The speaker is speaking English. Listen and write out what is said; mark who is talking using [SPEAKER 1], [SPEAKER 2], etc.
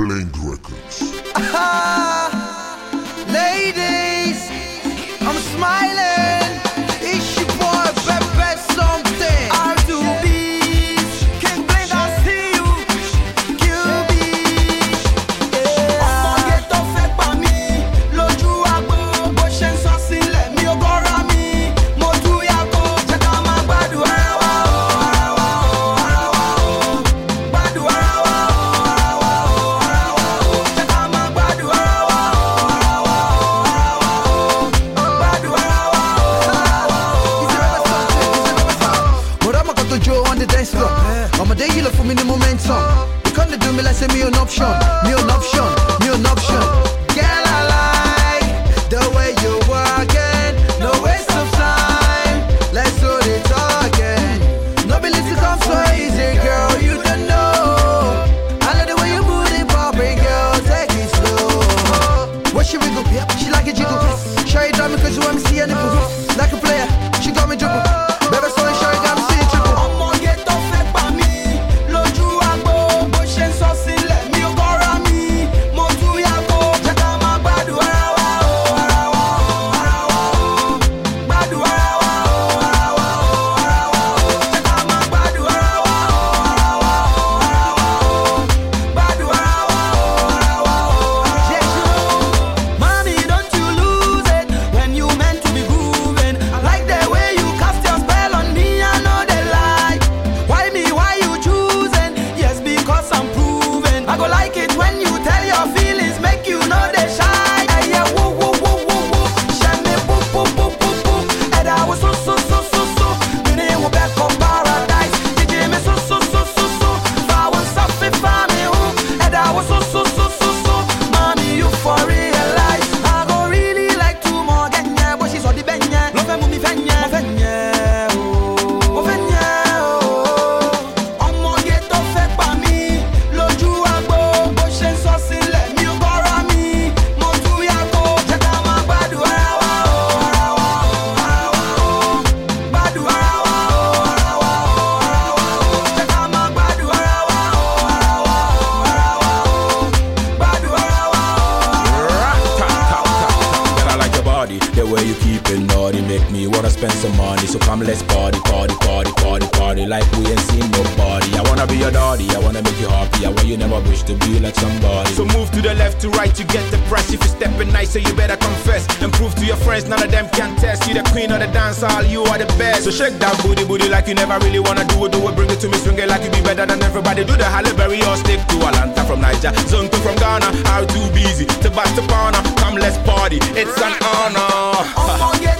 [SPEAKER 1] Blank Records.
[SPEAKER 2] You
[SPEAKER 3] wanna spend some money. So come, let's party, party, party, party, party. Like we ain't seen nobody. I wanna be your daddy, I wanna make you happy. I want you never wish to be like somebody.
[SPEAKER 4] So move to the left, to right, you get the price. If you stepping nice, so you better confess. And prove to your friends, none of them can test. You the queen of the dance hall, you are the best. So shake that booty, booty like you never really wanna do it. Do it, bring it to me, swing it like you be better than everybody. Do the Halle Berry or stick to Atlanta from Niger. Zonto from Ghana, how too busy. To Bastapana, come let's party, it's an honor.